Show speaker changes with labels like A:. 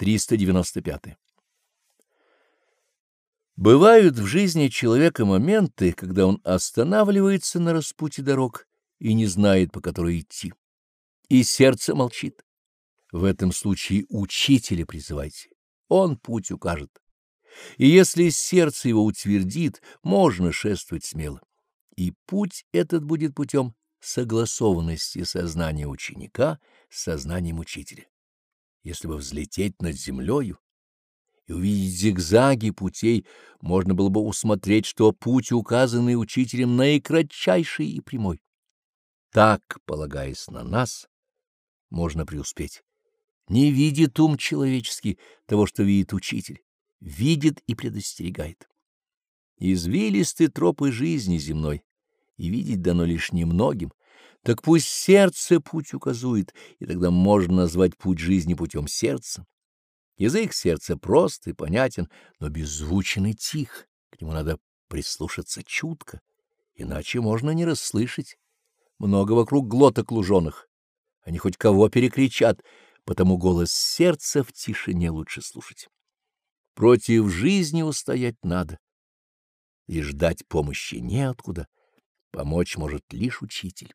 A: 395. Бывают в жизни человека моменты, когда он останавливается на распутье дорог и не знает, по которой идти, и сердце молчит. В этом случае учителя призывайте, он путь укажет. И если сердце его утвердит, можно шествовать смело. И путь этот будет путем согласованности сознания ученика с сознанием учителя. Если бы взлететь над землею и увидеть зигзаги путей, можно было бы усмотреть, что путь, указанный учителем, наикратчайший и прямой. Так, полагаясь на нас, можно преуспеть. Не видит ум человеческий того, что видит учитель, видит и предостерегает. Извилисты тропы жизни земной, и видеть дано лишь немногим, так пусть сердце путь указует, и тогда можно назвать путь жизни путем сердца. Язык сердца прост и понятен, но беззвучен и тих, к нему надо прислушаться чутко, иначе можно не расслышать. Много вокруг глоток луженых, они хоть кого перекричат, потому голос сердца в тишине лучше слушать. Против жизни устоять надо, и ждать помощи неоткуда, помочь может лишь учитель.